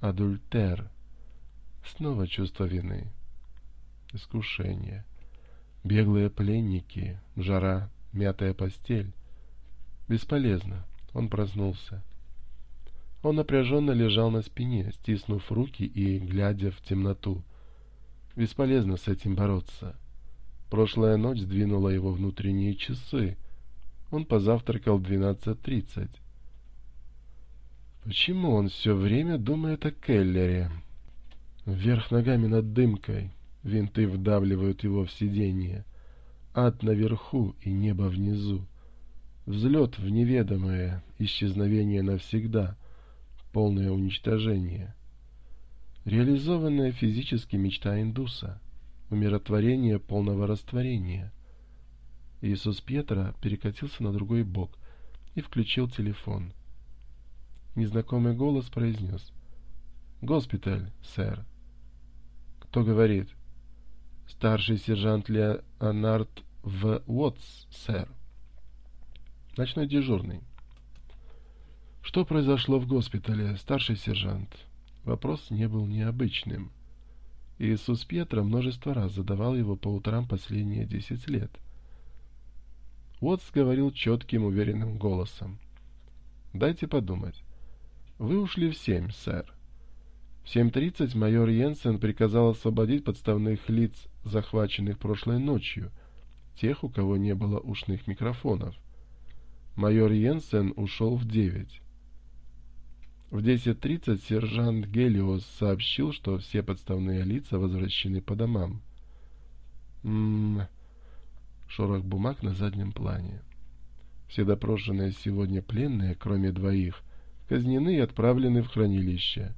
Адультер. Снова чувство вины. Искушение. Беглые пленники. Жара. Мятая постель. Бесполезно. Он проснулся. Он напряженно лежал на спине, стиснув руки и глядя в темноту. Бесполезно с этим бороться. Прошлая ночь сдвинула его внутренние часы. Он позавтракал в 12.30. Почему он все время думает о Келлере? Вверх ногами над дымкой. Винты вдавливают его в сиденье. Ад наверху и небо внизу. Взлет в неведомое, исчезновение навсегда, полное уничтожение. Реализованная физически мечта индуса. Умиротворение полного растворения. Иисус Петра перекатился на другой бок и включил телефон. Незнакомый голос произнес. «Госпиталь, сэр». «Кто говорит?» «Старший сержант Леонард В. Уотс, сэр». «Ночной дежурный». «Что произошло в госпитале, старший сержант?» Вопрос не был необычным. Иисус Петра множество раз задавал его по утрам последние десять лет. Уотс говорил четким, уверенным голосом. «Дайте подумать. Вы ушли в семь, сэр. В 7.30 майор Йенсен приказал освободить подставных лиц, захваченных прошлой ночью, тех, у кого не было ушных микрофонов. Майор Йенсен ушел в девять. В 10.30 сержант Гелиос сообщил, что все подставные лица возвращены по домам. Ммм... Шорох бумаг на заднем плане. Все допрошенные сегодня пленные, кроме двоих, казнены и отправлены в хранилище.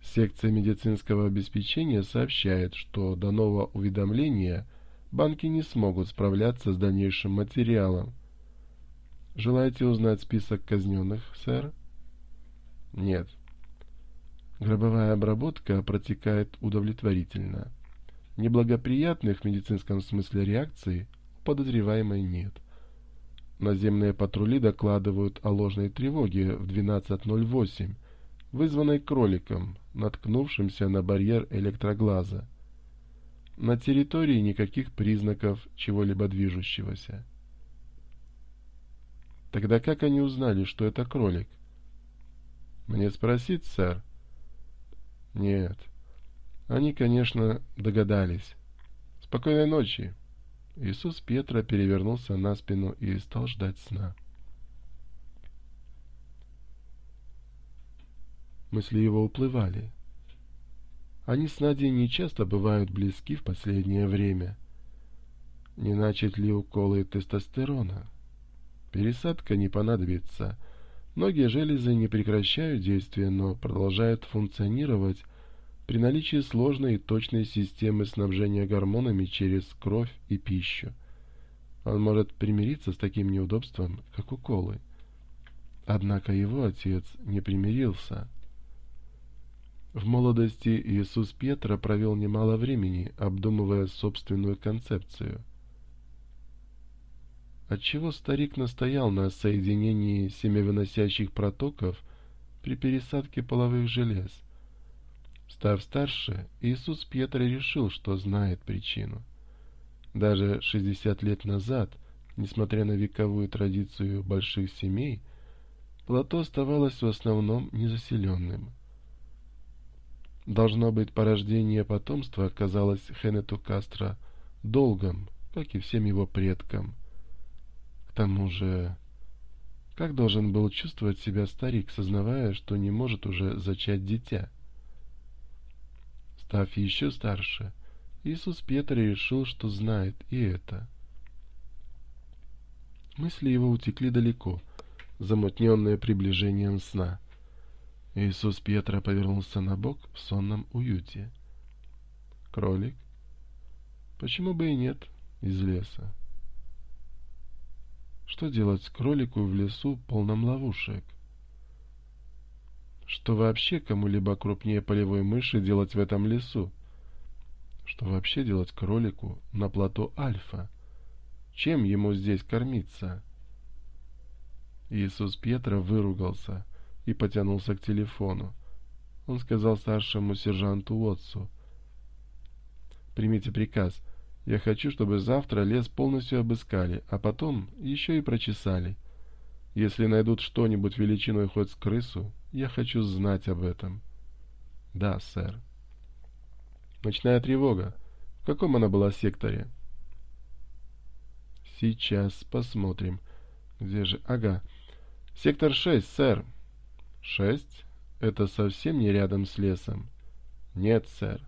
Секция медицинского обеспечения сообщает, что до нового уведомления банки не смогут справляться с дальнейшим материалом. Желаете узнать список казненных, сэр? Нет. Гробовая обработка протекает удовлетворительно. Неблагоприятных в медицинском смысле реакций подозреваемой нет. Наземные патрули докладывают о ложной тревоге в 12.08, вызванной кроликом, наткнувшимся на барьер электроглаза. На территории никаких признаков чего-либо движущегося. Тогда как они узнали, что это кролик? Мне спросить, сэр? Нет. Они, конечно, догадались. Спокойной ночи. Иисус Петра перевернулся на спину и стал ждать сна. Мысли его уплывали. Они с Надей нечасто бывают близки в последнее время. Не начат ли уколы тестостерона? Пересадка не понадобится. Многие железы не прекращают действие, но продолжают функционировать, при наличии сложной и точной системы снабжения гормонами через кровь и пищу. Он может примириться с таким неудобством, как уколы. Однако его отец не примирился. В молодости Иисус Петра провел немало времени, обдумывая собственную концепцию. Отчего старик настоял на соединении семявыносящих протоков при пересадке половых желез – Став старше, Иисус Петр решил, что знает причину. Даже 60 лет назад, несмотря на вековую традицию больших семей, плато оставалось в основном незаселенным. Должно быть, порождение потомства оказалось Хенету Кастро долгом, как и всем его предкам. К тому же, как должен был чувствовать себя старик, сознавая, что не может уже зачать дитя? став еще старше, Иисус Петр решил, что знает и это. Мысли его утекли далеко, замутненные приближением сна. Иисус Петра повернулся на бок в сонном уюте. Кролик? Почему бы и нет из леса? Что делать кролику в лесу полном ловушек? что вообще кому-либо крупнее полевой мыши делать в этом лесу? Что вообще делать кролику на плато Альфа? Чем ему здесь кормиться? Иисус Петра выругался и потянулся к телефону. Он сказал старшему сержанту Уотсу. «Примите приказ. Я хочу, чтобы завтра лес полностью обыскали, а потом еще и прочесали. Если найдут что-нибудь величиной хоть с крысу, я хочу знать об этом. Да, сэр. Ночная тревога. В каком она была секторе? Сейчас посмотрим. Где же? Ага. Сектор 6, сэр. 6? Это совсем не рядом с лесом. Нет, сэр.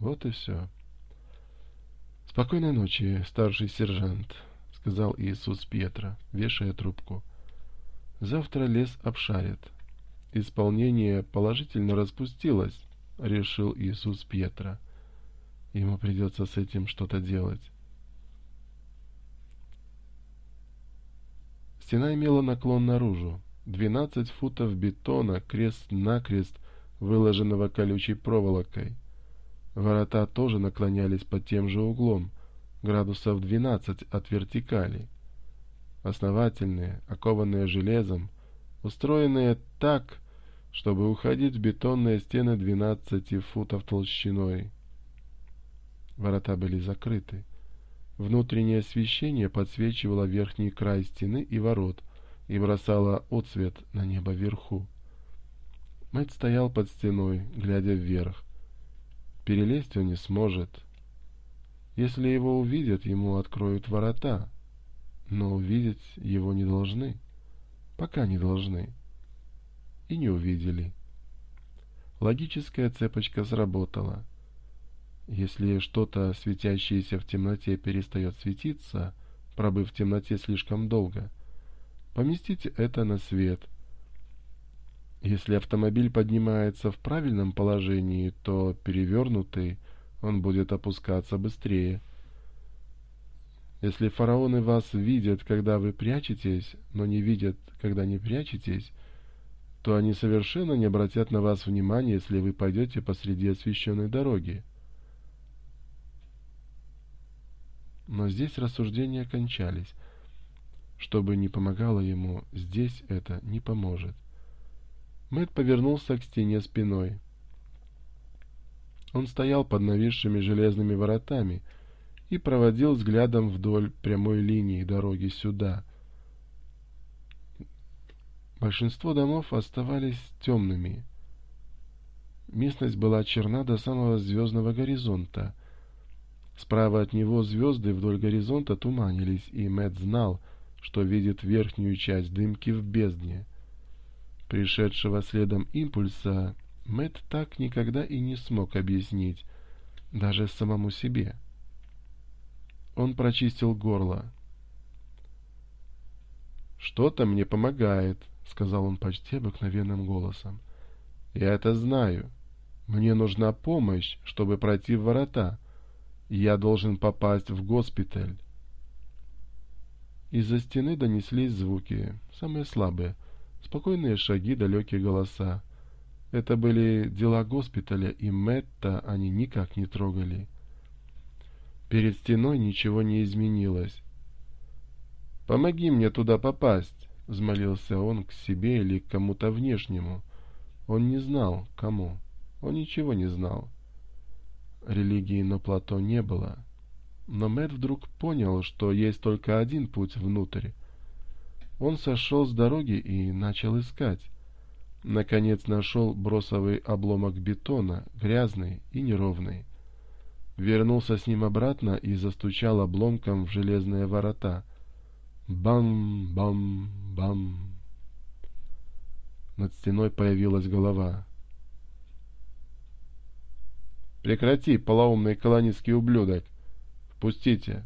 Вот и все. Спокойной ночи, старший сержант, сказал Иисус Петра, вешая трубку. Завтра лес обшарят исполнение положительно распустилось, решил Иисус Петра. Ему придется с этим что-то делать. Стена имела наклон наружу. 12 футов бетона, крест-накрест, выложенного колючей проволокой. Ворота тоже наклонялись под тем же углом, градусов 12 от вертикали. Основательные, окованные железом, устроенные так, чтобы уходить в бетонные стены 12 футов толщиной. Ворота были закрыты. Внутреннее освещение подсвечивало верхний край стены и ворот и бросало отсвет на небо вверху. Мэтт стоял под стеной, глядя вверх. Перелезть он не сможет. Если его увидят, ему откроют ворота. Но увидеть его не должны. Пока не должны. — и не увидели. Логическая цепочка сработала. Если что-то, светящееся в темноте, перестает светиться, пробыв в темноте слишком долго, поместите это на свет. Если автомобиль поднимается в правильном положении, то перевернутый он будет опускаться быстрее. Если фараоны вас видят, когда вы прячетесь, но не видят, когда не прячетесь, то они совершенно не обратят на вас внимания, если вы пойдете посреди освещенной дороги. Но здесь рассуждения кончались. Что бы ни помогало ему, здесь это не поможет. Мэт повернулся к стене спиной. Он стоял под нависшими железными воротами и проводил взглядом вдоль прямой линии дороги сюда — большинство домов оставались темными. Местность была черна до самого звездного горизонта. Справа от него звезды вдоль горизонта туманились, и Мэтт знал, что видит верхнюю часть дымки в бездне. Пришедшего следом импульса Мэтт так никогда и не смог объяснить, даже самому себе. Он прочистил горло. «Что-то мне помогает», сказал он почти обыкновенным голосом. «Я это знаю. Мне нужна помощь, чтобы пройти в ворота. Я должен попасть в госпиталь». Из-за стены донеслись звуки, самые слабые, спокойные шаги, далекие голоса. Это были дела госпиталя, и Мэтта они никак не трогали. Перед стеной ничего не изменилось. «Помоги мне туда попасть!» — взмолился он к себе или к кому-то внешнему. Он не знал, кому. Он ничего не знал. Религии на плато не было. Но Мэтт вдруг понял, что есть только один путь внутрь. Он сошел с дороги и начал искать. Наконец нашел бросовый обломок бетона, грязный и неровный. Вернулся с ним обратно и застучал обломком в железные ворота — Бам, бам, бам. Над стеной появилась голова. «Прекрати, полоумный колонистский ублюдок! Впустите!»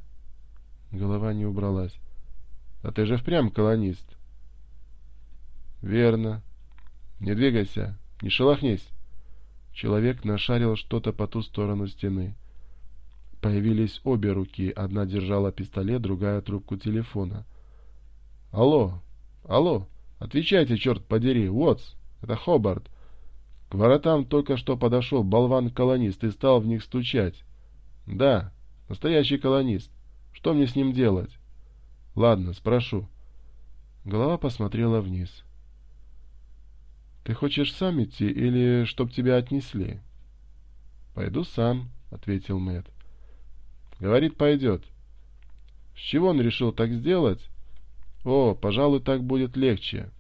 Голова не убралась. «А ты же впрямь колонист!» «Верно. Не двигайся, не шелохнись!» Человек нашарил что-то по ту сторону стены появились обе руки. Одна держала пистолет, другая — трубку телефона. «Алло! Алло! Отвечайте, черт подери! вотс Это Хобарт!» К воротам только что подошел болван-колонист и стал в них стучать. «Да, настоящий колонист. Что мне с ним делать?» «Ладно, спрошу». Голова посмотрела вниз. «Ты хочешь сам идти или чтоб тебя отнесли?» «Пойду сам», — ответил Мэтт. Говорит, пойдет. С чего он решил так сделать? О, пожалуй, так будет легче.